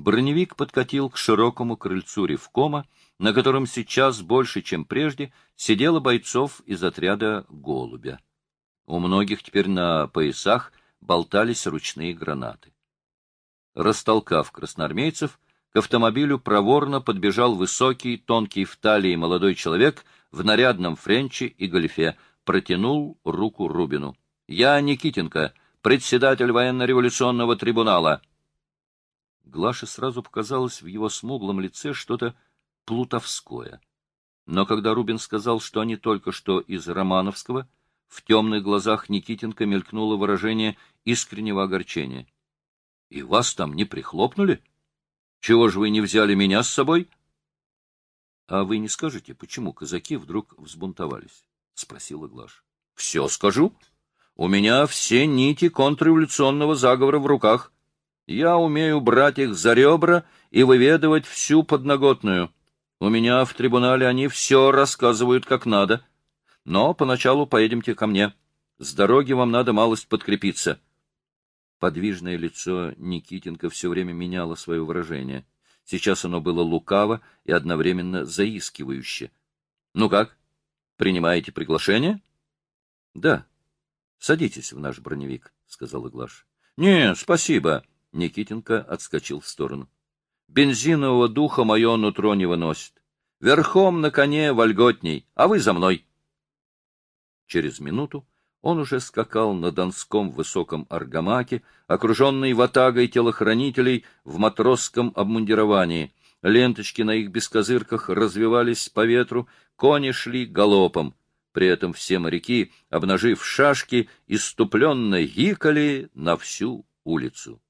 Броневик подкатил к широкому крыльцу ревкома, на котором сейчас больше, чем прежде, сидело бойцов из отряда «Голубя». У многих теперь на поясах болтались ручные гранаты. Растолкав красноармейцев, к автомобилю проворно подбежал высокий, тонкий в талии молодой человек в нарядном френче и галифе, протянул руку Рубину. — Я Никитенко, председатель военно-революционного трибунала. Глаше сразу показалось в его смуглом лице что-то плутовское. Но когда Рубин сказал, что они только что из Романовского, в темных глазах Никитенко мелькнуло выражение искреннего огорчения. — И вас там не прихлопнули? Чего же вы не взяли меня с собой? — А вы не скажете, почему казаки вдруг взбунтовались? — спросила Глаш. — Все скажу. У меня все нити контрреволюционного заговора в руках. Я умею брать их за ребра и выведывать всю подноготную. У меня в трибунале они все рассказывают как надо. Но поначалу поедемте ко мне. С дороги вам надо малость подкрепиться. Подвижное лицо Никитенко все время меняло свое выражение. Сейчас оно было лукаво и одновременно заискивающе. — Ну как? Принимаете приглашение? — Да. Садитесь в наш броневик, — сказал Глаш. — Не, спасибо. Никитенко отскочил в сторону. — Бензинового духа мое нутро не выносит. Верхом на коне вольготней, а вы за мной. Через минуту он уже скакал на донском высоком аргамаке, окруженный ватагой телохранителей в матросском обмундировании. Ленточки на их бескозырках развивались по ветру, кони шли галопом. При этом все моряки, обнажив шашки, иступленно гикали на всю улицу.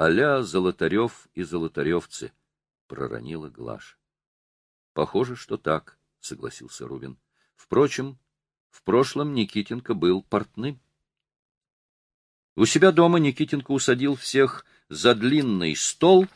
«Аля Золотарев и золотаревцы», — проронила Глаш. «Похоже, что так», — согласился Рубин. «Впрочем, в прошлом Никитенко был портным. У себя дома Никитенко усадил всех за длинный стол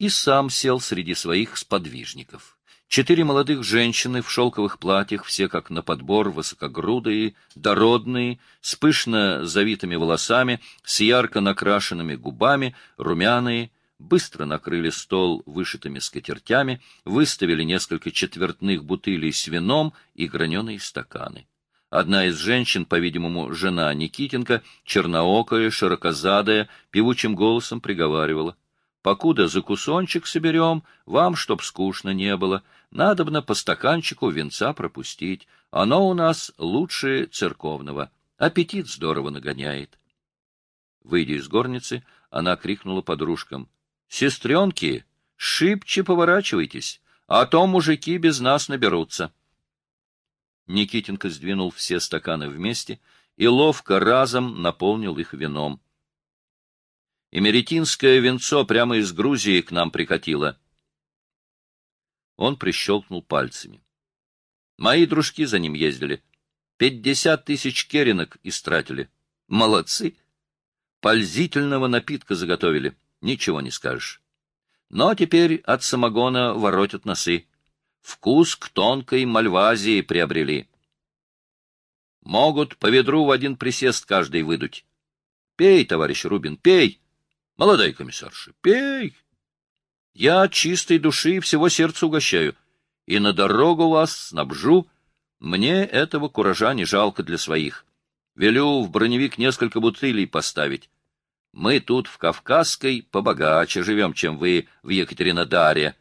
и сам сел среди своих сподвижников. Четыре молодых женщины в шелковых платьях, все как на подбор, высокогрудые, дородные, с пышно завитыми волосами, с ярко накрашенными губами, румяные, быстро накрыли стол вышитыми скатертями, выставили несколько четвертных бутылей с вином и граненые стаканы. Одна из женщин, по-видимому, жена Никитенко, черноокая, широкозадая, певучим голосом приговаривала. «Покуда за кусончик соберем, вам, чтоб скучно не было, надобно по стаканчику венца пропустить. Оно у нас лучше церковного. Аппетит здорово нагоняет». Выйдя из горницы, она крикнула подружкам. «Сестренки, шибче поворачивайтесь, а то мужики без нас наберутся». Никитенко сдвинул все стаканы вместе и ловко разом наполнил их вином. Эмеретинское венцо прямо из Грузии к нам прикатило. Он прищелкнул пальцами. Мои дружки за ним ездили. Пятьдесят тысяч керенок истратили. Молодцы! Пользительного напитка заготовили. Ничего не скажешь. Но теперь от самогона воротят носы вкус к тонкой мальвазии приобрели. Могут по ведру в один присест каждый выдуть. Пей, товарищ Рубин, пей. Молодой комиссарша, пей. Я чистой души всего сердца угощаю. И на дорогу вас снабжу. Мне этого куража не жалко для своих. Велю в броневик несколько бутылей поставить. Мы тут в Кавказской побогаче живем, чем вы в Екатеринодаре.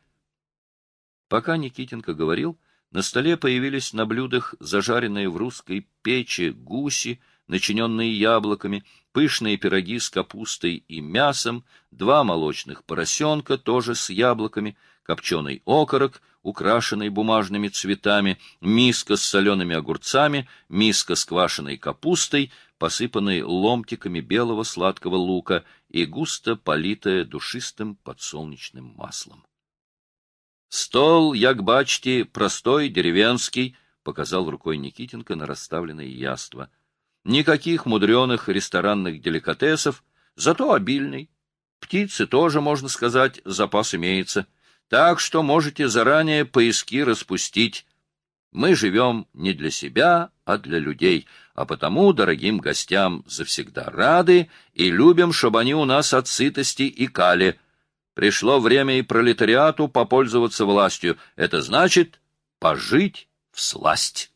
Пока Никитенко говорил, на столе появились на блюдах зажаренные в русской печи гуси, начиненные яблоками, пышные пироги с капустой и мясом, два молочных поросенка, тоже с яблоками, копченый окорок, украшенный бумажными цветами, миска с солеными огурцами, миска с квашеной капустой, посыпанной ломтиками белого сладкого лука и густо политая душистым подсолнечным маслом. Стол, як бачите, простой, деревенский, — показал рукой Никитенко на расставленные яства. Никаких мудреных ресторанных деликатесов, зато обильный. Птицы тоже, можно сказать, запас имеется. Так что можете заранее поиски распустить. Мы живем не для себя, а для людей, а потому дорогим гостям завсегда рады и любим, чтобы они у нас от сытости и кали — Пришло время и пролетариату попользоваться властью. Это значит пожить в сласть.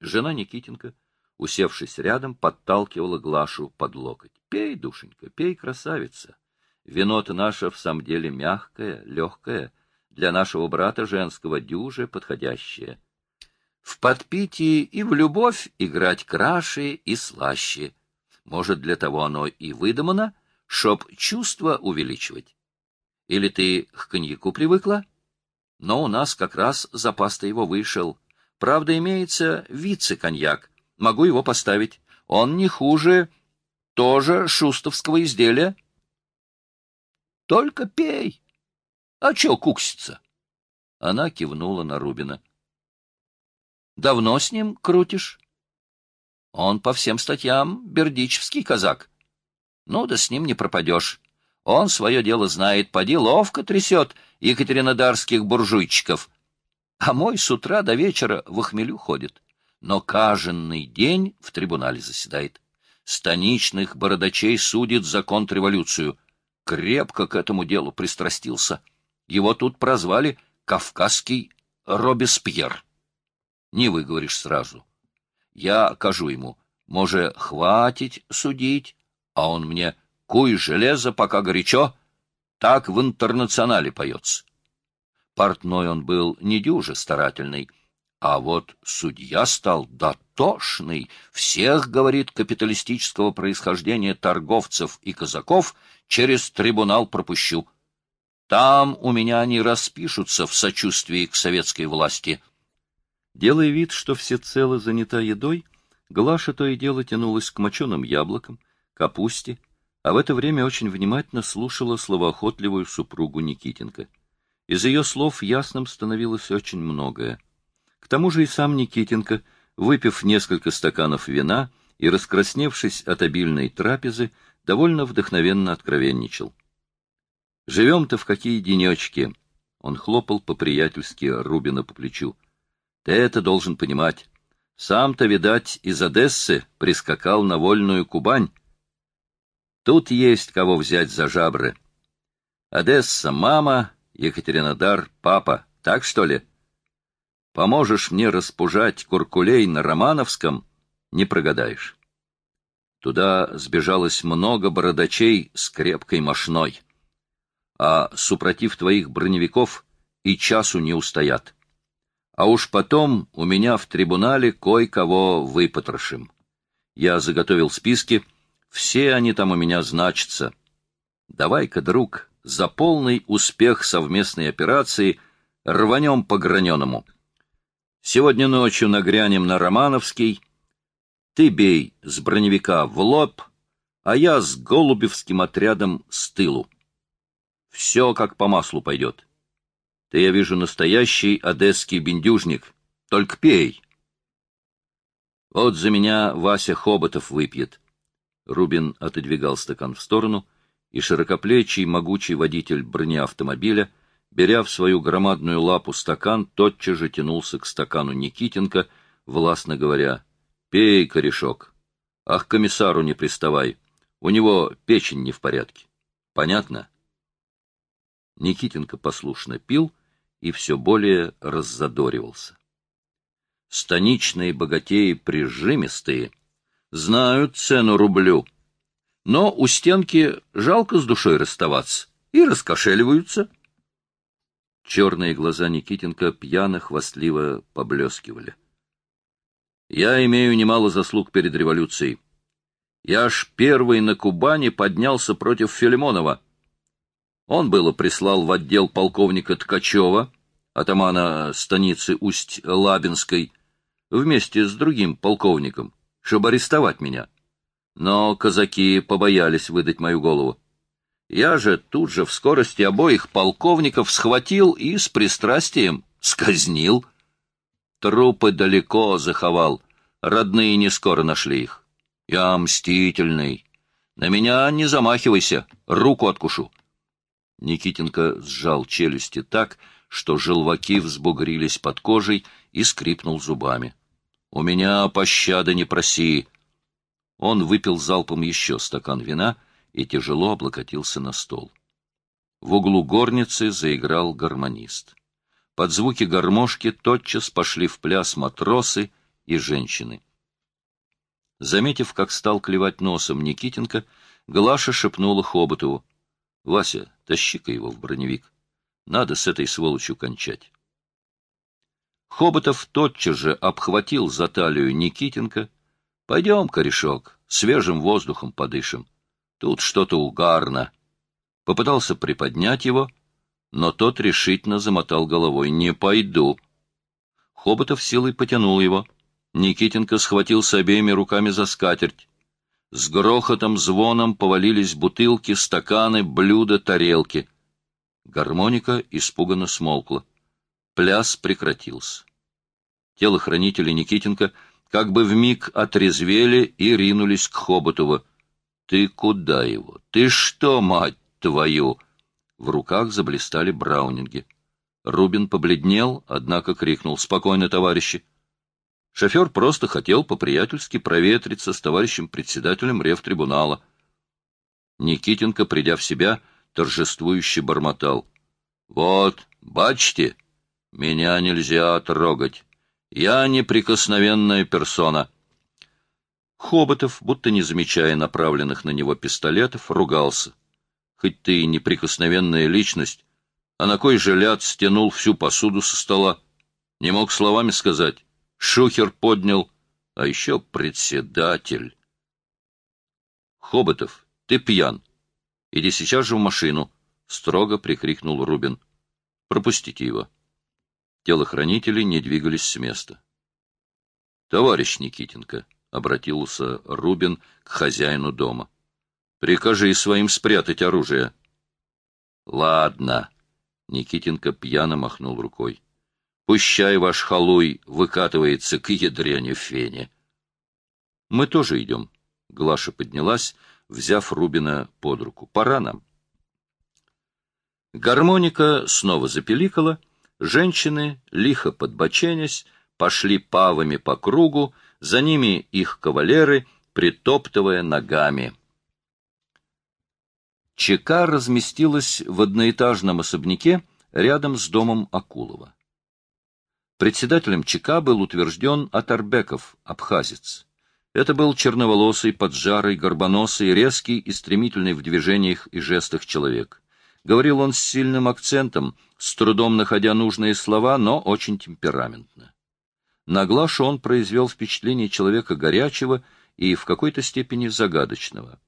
Жена Никитенко, усевшись рядом, подталкивала Глашу под локоть. — Пей, душенька, пей, красавица. Вино-то наше в самом деле мягкое, легкое, для нашего брата женского дюже подходящее. В подпитии и в любовь играть краше и слаще. Может, для того оно и выдумано, чтоб чувства увеличивать. Или ты к коньяку привыкла? Но у нас как раз запас-то его вышел. Правда, имеется вице-коньяк. Могу его поставить. Он не хуже тоже шустовского изделия. Только пей. А чё куксится? Она кивнула на Рубина. Давно с ним крутишь? Он по всем статьям бердичевский казак. Ну да с ним не пропадешь. Он свое дело знает, поди ловко трясет екатеринодарских буржуйчиков. А мой с утра до вечера в охмелю ходит, но каждый день в трибунале заседает. Станичных бородачей судит за контрреволюцию. Крепко к этому делу пристрастился. Его тут прозвали «Кавказский Робеспьер». Не выговоришь сразу. Я кажу ему, може, хватить судить, а он мне Куй железо, пока горячо, так в интернационале поется. Портной он был не дюже старательный, а вот судья стал дотошный, всех, говорит, капиталистического происхождения торговцев и казаков через трибунал пропущу. Там у меня они распишутся в сочувствии к советской власти. Делая вид, что всецело занята едой, Глаша то и дело тянулась к моченым яблокам, капусте, а в это время очень внимательно слушала словоохотливую супругу Никитенко. Из ее слов ясным становилось очень многое. К тому же и сам Никитенко, выпив несколько стаканов вина и раскрасневшись от обильной трапезы, довольно вдохновенно откровенничал. «Живем-то в какие денечки!» Он хлопал по-приятельски Рубина по плечу. «Ты это должен понимать. Сам-то, видать, из Одессы прискакал на вольную Кубань, Тут есть кого взять за жабры. Одесса — мама, Екатеринодар — папа. Так что ли? Поможешь мне распужать куркулей на Романовском — не прогадаешь. Туда сбежалось много бородачей с крепкой мошной. А, супротив твоих броневиков, и часу не устоят. А уж потом у меня в трибунале кое-кого выпотрошим. Я заготовил списки — все они там у меня значатся. Давай-ка, друг, за полный успех совместной операции рванем по граненому. Сегодня ночью нагрянем на Романовский. Ты бей с броневика в лоб, а я с голубевским отрядом с тылу. Все как по маслу пойдет. Ты, я вижу, настоящий одесский бендюжник. Только пей. Вот за меня Вася Хоботов выпьет. Рубин отодвигал стакан в сторону, и широкоплечий, могучий водитель бронеавтомобиля, беря в свою громадную лапу стакан, тотчас же тянулся к стакану Никитенко, властно говоря, «Пей, корешок! Ах, комиссару не приставай! У него печень не в порядке. Понятно?» Никитенко послушно пил и все более раззадоривался. Станичные богатеи прижимистые — знают цену рублю. Но у стенки жалко с душой расставаться, и раскошеливаются. Черные глаза Никитенко пьяно-хвастливо поблескивали. Я имею немало заслуг перед революцией. Я ж первый на Кубани поднялся против Филимонова. Он было прислал в отдел полковника Ткачева, атамана станицы Усть-Лабинской, вместе с другим полковником чтобы арестовать меня. Но казаки побоялись выдать мою голову. Я же тут же в скорости обоих полковников схватил и с пристрастием сказнил. Трупы далеко заховал, родные не скоро нашли их. Я мстительный. На меня не замахивайся, руку откушу. Никитенко сжал челюсти так, что желваки взбугрились под кожей и скрипнул зубами. У меня пощады не проси. Он выпил залпом еще стакан вина и тяжело облокотился на стол. в углу горницы заиграл гармонист. Под звуки гармошки тотчас пошли в пляс матросы и женщины. Заметив, как стал клевать носом Никитенко, Глаша шепнула Хоботову. — Вася, тащи-ка его в броневик. Надо с этой сволочью кончать. Хоботов тотчас же обхватил за талию Никитенко. — Пойдем, корешок, свежим воздухом подышим. Тут что-то угарно. Попытался приподнять его, но тот решительно замотал головой. — Не пойду. Хоботов силой потянул его. Никитенко схватился обеими руками за скатерть. С грохотом, звоном повалились бутылки, стаканы, блюда, тарелки. Гармоника испуганно смолкла. Пляс прекратился. Телохранители Никитенко как бы вмиг отрезвели и ринулись к Хоботову. — Ты куда его? Ты что, мать твою? В руках заблистали браунинги. Рубин побледнел, однако крикнул. — Спокойно, товарищи. Шофер просто хотел по-приятельски проветриться с товарищем председателем ревтрибунала. Никитенко, придя в себя, торжествующе бормотал. — Вот, бачьте, меня нельзя трогать. Я неприкосновенная персона. Хоботов, будто не замечая направленных на него пистолетов, ругался. Хоть ты и неприкосновенная личность, а на кой же ляд стянул всю посуду со стола? Не мог словами сказать. Шухер поднял, а еще председатель. Хоботов, ты пьян. Иди сейчас же в машину, — строго прикрикнул Рубин. Пропустите его. Телохранители не двигались с места. — Товарищ Никитенко, — обратился Рубин к хозяину дома, — прикажи своим спрятать оружие. — Ладно, — Никитенко пьяно махнул рукой. — Пущай ваш халуй выкатывается к ядрене фене. — Мы тоже идем. Глаша поднялась, взяв Рубина под руку. — Пора нам. Гармоника снова запеликала — Женщины, лихо подбоченясь, пошли павами по кругу, за ними их кавалеры, притоптывая ногами. ЧК разместилась в одноэтажном особняке рядом с домом Акулова. Председателем ЧК был утвержден Атарбеков, абхазец. Это был черноволосый, поджарый, горбоносый, резкий и стремительный в движениях и жестах человек. Говорил он с сильным акцентом, с трудом находя нужные слова, но очень темпераментно. На Глашу он произвел впечатление человека горячего и в какой-то степени загадочного.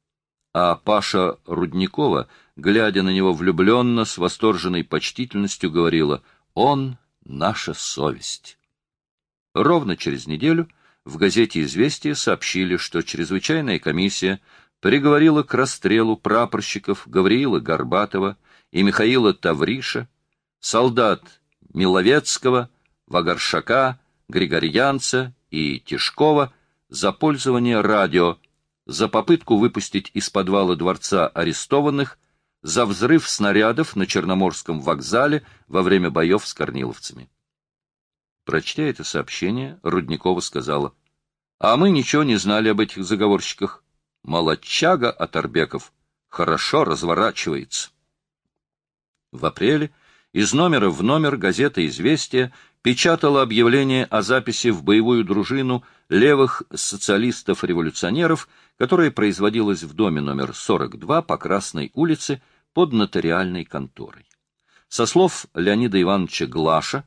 А Паша Рудникова, глядя на него влюбленно, с восторженной почтительностью, говорила «Он — наша совесть». Ровно через неделю в газете «Известия» сообщили, что чрезвычайная комиссия приговорила к расстрелу прапорщиков Гавриила Горбатова и Михаила Тавриша, солдат Миловецкого, Вагаршака, Григорьянца и Тишкова за пользование радио, за попытку выпустить из подвала дворца арестованных, за взрыв снарядов на Черноморском вокзале во время боев с корниловцами. Прочтя это сообщение, Рудникова сказала, «А мы ничего не знали об этих заговорщиках. Молодчага Аторбеков хорошо разворачивается». В апреле из номера в номер газета «Известия» печатала объявление о записи в боевую дружину левых социалистов-революционеров, которая производилась в доме номер 42 по Красной улице под нотариальной конторой. Со слов Леонида Ивановича Глаша,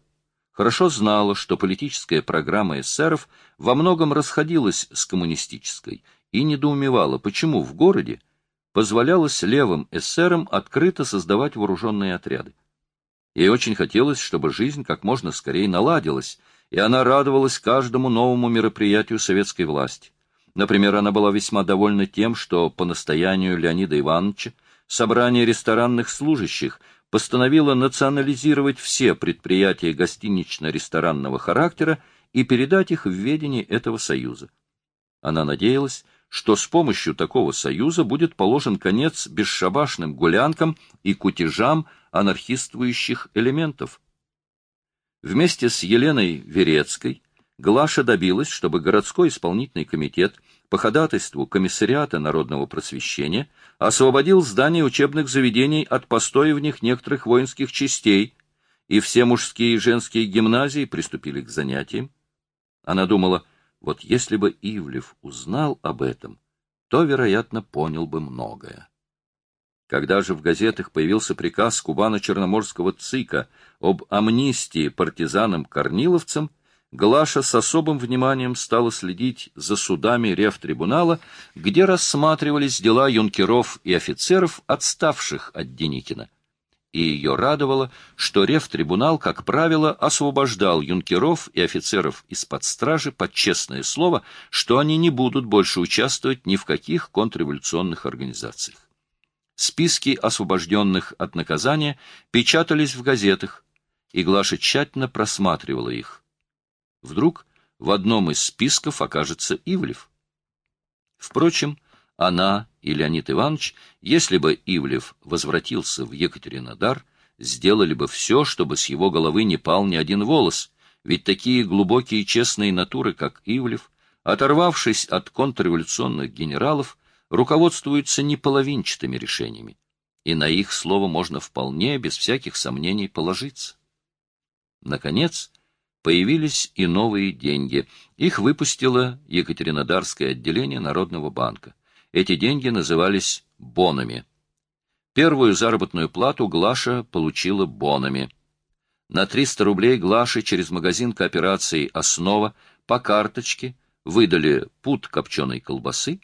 хорошо знала, что политическая программа эсеров во многом расходилась с коммунистической, и недоумевала, почему в городе позволялось левым эсерам открыто создавать вооруженные отряды. Ей очень хотелось, чтобы жизнь как можно скорее наладилась, и она радовалась каждому новому мероприятию советской власти. Например, она была весьма довольна тем, что по настоянию Леонида Ивановича собрание ресторанных служащих постановило национализировать все предприятия гостинично-ресторанного характера и передать их в ведение этого союза. Она надеялась, что с помощью такого союза будет положен конец бесшабашным гулянкам и кутежам анархистующих элементов. Вместе с Еленой Верецкой Глаша добилась, чтобы городской исполнительный комитет по ходатайству Комиссариата народного просвещения освободил здания учебных заведений от постоя в них некоторых воинских частей, и все мужские и женские гимназии приступили к занятиям. Она думала, вот если бы Ивлев узнал об этом, то, вероятно, понял бы многое. Когда же в газетах появился приказ Кубано-Черноморского ЦИКа об амнистии партизанам-корниловцам, Глаша с особым вниманием стала следить за судами Ревтрибунала, где рассматривались дела юнкеров и офицеров, отставших от Деникина. И ее радовало, что Ревтрибунал, как правило, освобождал юнкеров и офицеров из-под стражи под честное слово, что они не будут больше участвовать ни в каких контрреволюционных организациях. Списки освобожденных от наказания печатались в газетах, и Глаша тщательно просматривала их. Вдруг в одном из списков окажется Ивлев. Впрочем, она и Леонид Иванович, если бы Ивлев возвратился в Екатеринодар, сделали бы все, чтобы с его головы не пал ни один волос, ведь такие глубокие честные натуры, как Ивлев, оторвавшись от контрреволюционных генералов, руководствуются не половинчатыми решениями, и на их слово можно вполне, без всяких сомнений, положиться. Наконец, Появились и новые деньги. Их выпустило Екатеринодарское отделение Народного банка. Эти деньги назывались бонами. Первую заработную плату Глаша получила бонами. На 300 рублей Глаше через магазин кооперации «Основа» по карточке выдали пуд копченой колбасы,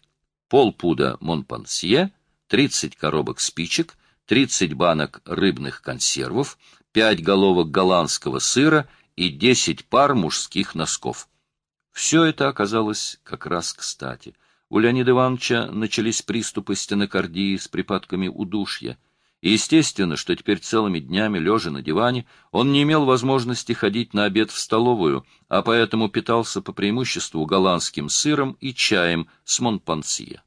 полпуда Монпансье, 30 коробок спичек, 30 банок рыбных консервов, 5 головок голландского сыра и десять пар мужских носков. Все это оказалось как раз кстати. У Леонида Ивановича начались приступы стенокардии с припадками удушья. И естественно, что теперь целыми днями, лежа на диване, он не имел возможности ходить на обед в столовую, а поэтому питался по преимуществу голландским сыром и чаем с Монпансье.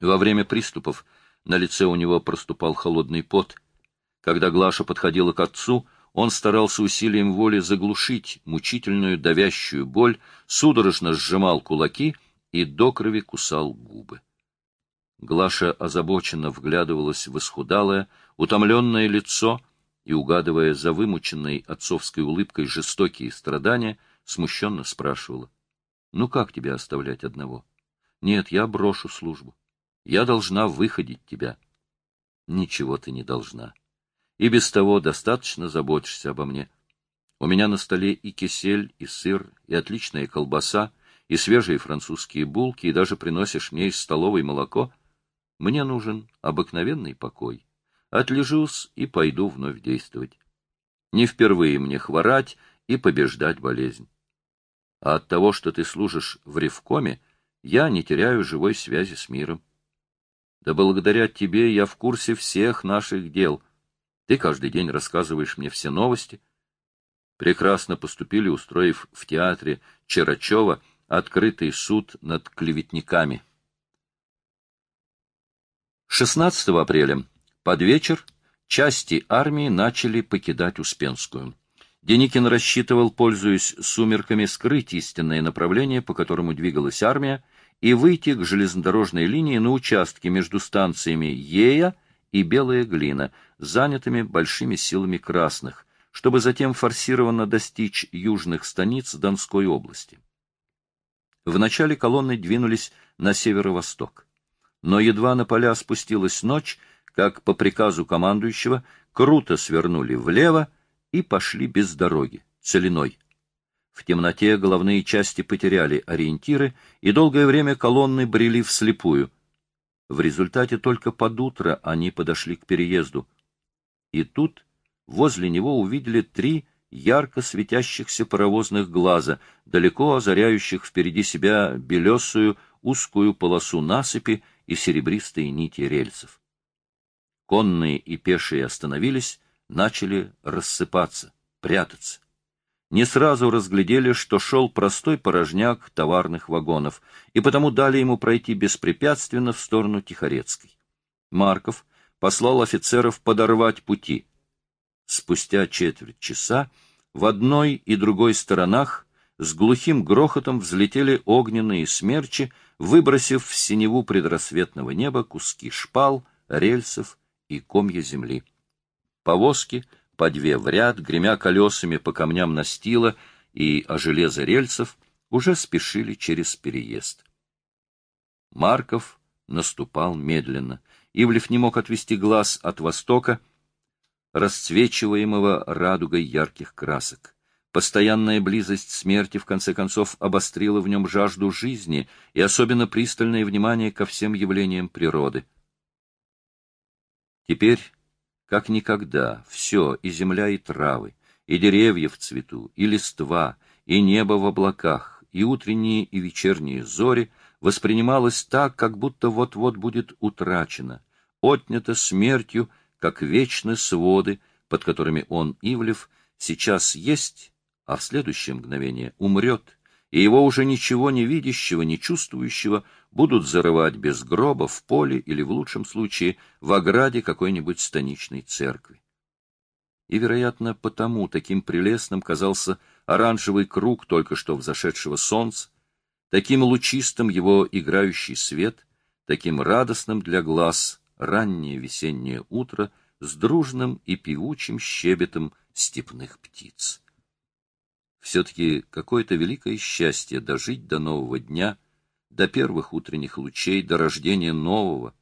Во время приступов на лице у него проступал холодный пот. Когда Глаша подходила к отцу, он старался усилием воли заглушить мучительную давящую боль, судорожно сжимал кулаки и до крови кусал губы. Глаша озабоченно вглядывалась в исхудалое, утомленное лицо и, угадывая за вымученной отцовской улыбкой жестокие страдания, смущенно спрашивала. — Ну как тебя оставлять одного? — Нет, я брошу службу. Я должна выходить тебя. — Ничего ты не должна. — и без того достаточно заботишься обо мне. У меня на столе и кисель, и сыр, и отличная колбаса, и свежие французские булки, и даже приносишь мне из столовой молоко. Мне нужен обыкновенный покой. Отлежусь и пойду вновь действовать. Не впервые мне хворать и побеждать болезнь. А от того, что ты служишь в Ревкоме, я не теряю живой связи с миром. Да благодаря тебе я в курсе всех наших дел — ты каждый день рассказываешь мне все новости. Прекрасно поступили, устроив в театре Черачева открытый суд над клеветниками. 16 апреля. Под вечер части армии начали покидать Успенскую. Деникин рассчитывал, пользуясь сумерками, скрыть истинное направление, по которому двигалась армия, и выйти к железнодорожной линии на участке между станциями Ея и Белая Глина, занятыми большими силами красных, чтобы затем форсированно достичь южных станиц Донской области. Вначале колонны двинулись на северо-восток. Но едва на поля спустилась ночь, как по приказу командующего круто свернули влево и пошли без дороги, целиной. В темноте головные части потеряли ориентиры, и долгое время колонны брели вслепую. В результате только под утро они подошли к переезду, и тут возле него увидели три ярко светящихся паровозных глаза, далеко озаряющих впереди себя белесую узкую полосу насыпи и серебристые нити рельсов. Конные и пешие остановились, начали рассыпаться, прятаться. Не сразу разглядели, что шел простой порожняк товарных вагонов, и потому дали ему пройти беспрепятственно в сторону Тихорецкой. Марков, послал офицеров подорвать пути. Спустя четверть часа в одной и другой сторонах с глухим грохотом взлетели огненные смерчи, выбросив в синеву предрассветного неба куски шпал, рельсов и комья земли. Повозки, по две в ряд, гремя колесами по камням настила и о железо рельсов, уже спешили через переезд. Марков наступал медленно. Ивлев не мог отвести глаз от востока, расцвечиваемого радугой ярких красок. Постоянная близость смерти, в конце концов, обострила в нем жажду жизни и особенно пристальное внимание ко всем явлениям природы. Теперь, как никогда, все, и земля, и травы, и деревья в цвету, и листва, и небо в облаках, и утренние и вечерние зори воспринималось так, как будто вот-вот будет утрачено, отнято смертью, как вечны своды, под которыми он, Ивлев, сейчас есть, а в следующее мгновение умрет, и его уже ничего не видящего, не чувствующего будут зарывать без гроба в поле или, в лучшем случае, в ограде какой-нибудь станичной церкви. И, вероятно, потому таким прелестным казался оранжевый круг только что взошедшего солнца, таким лучистым его играющий свет, таким радостным для глаз раннее весеннее утро с дружным и певучим щебетом степных птиц. Все-таки какое-то великое счастье дожить до нового дня, до первых утренних лучей, до рождения нового,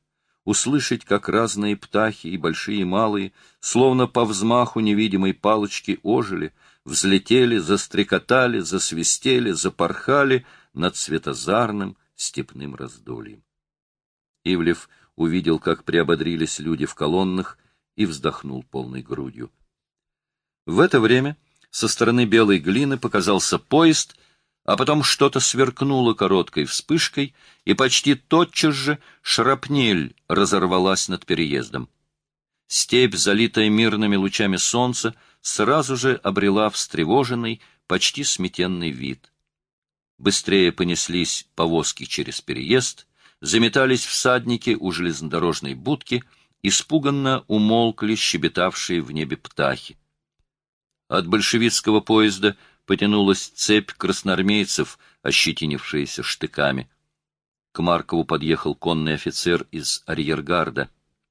услышать, как разные птахи, и большие и малые, словно по взмаху невидимой палочки ожили, взлетели, застрекотали, засвистели, запорхали — над светозарным степным раздольем. Ивлев увидел, как приободрились люди в колоннах, и вздохнул полной грудью. В это время со стороны белой глины показался поезд, а потом что-то сверкнуло короткой вспышкой, и почти тотчас же шрапнель разорвалась над переездом. Степь, залитая мирными лучами солнца, сразу же обрела встревоженный, почти сметенный вид. Быстрее понеслись повозки через переезд, заметались всадники у железнодорожной будки, испуганно умолкли щебетавшие в небе птахи. От большевистского поезда потянулась цепь красноармейцев, ощетинившиеся штыками. К Маркову подъехал конный офицер из арьергарда.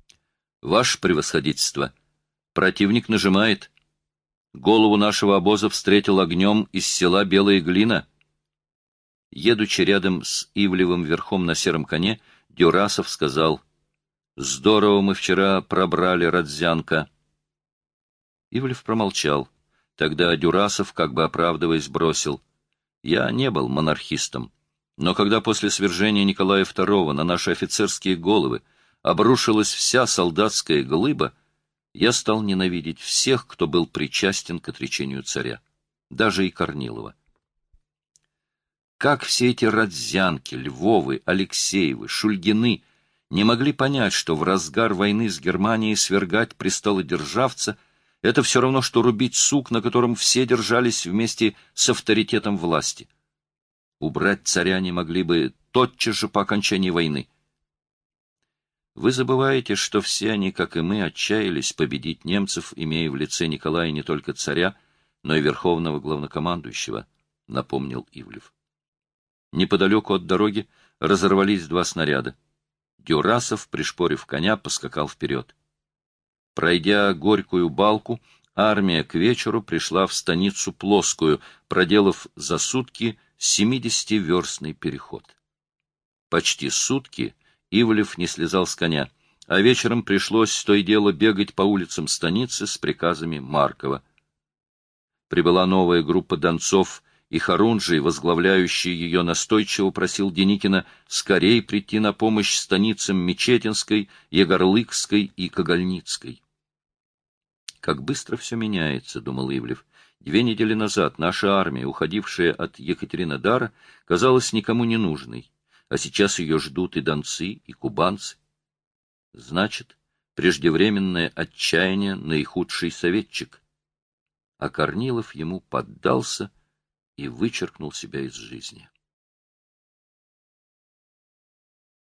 — Ваше превосходительство! Противник нажимает. Голову нашего обоза встретил огнем из села Белая Глина. Едучи рядом с Ивлевым верхом на сером коне, Дюрасов сказал, «Здорово мы вчера пробрали Родзянка». Ивлев промолчал. Тогда Дюрасов, как бы оправдываясь, бросил, «Я не был монархистом, но когда после свержения Николая II на наши офицерские головы обрушилась вся солдатская глыба, я стал ненавидеть всех, кто был причастен к отречению царя, даже и Корнилова. Как все эти Родзянки, Львовы, Алексеевы, Шульгины не могли понять, что в разгар войны с Германией свергать престолодержавца — это все равно, что рубить сук, на котором все держались вместе с авторитетом власти. Убрать царя не могли бы тотчас же по окончании войны. Вы забываете, что все они, как и мы, отчаялись победить немцев, имея в лице Николая не только царя, но и верховного главнокомандующего, — напомнил Ивлев. Неподалеку от дороги разорвались два снаряда. Дюрасов, пришпорив коня, поскакал вперед. Пройдя горькую балку, армия к вечеру пришла в станицу Плоскую, проделав за сутки семидесятиверстный переход. Почти сутки Ивлев не слезал с коня, а вечером пришлось то и дело бегать по улицам станицы с приказами Маркова. Прибыла новая группа донцов и Харунжий, возглавляющий ее, настойчиво просил Деникина скорее прийти на помощь станицам Мечетинской, Егорлыкской и Когольницкой. «Как быстро все меняется», — думал Ивлев. «Две недели назад наша армия, уходившая от Екатеринодара, казалась никому не нужной, а сейчас ее ждут и донцы, и кубанцы. Значит, преждевременное отчаяние — наихудший советчик». А Корнилов ему поддался — и вычеркнул себя из жизни.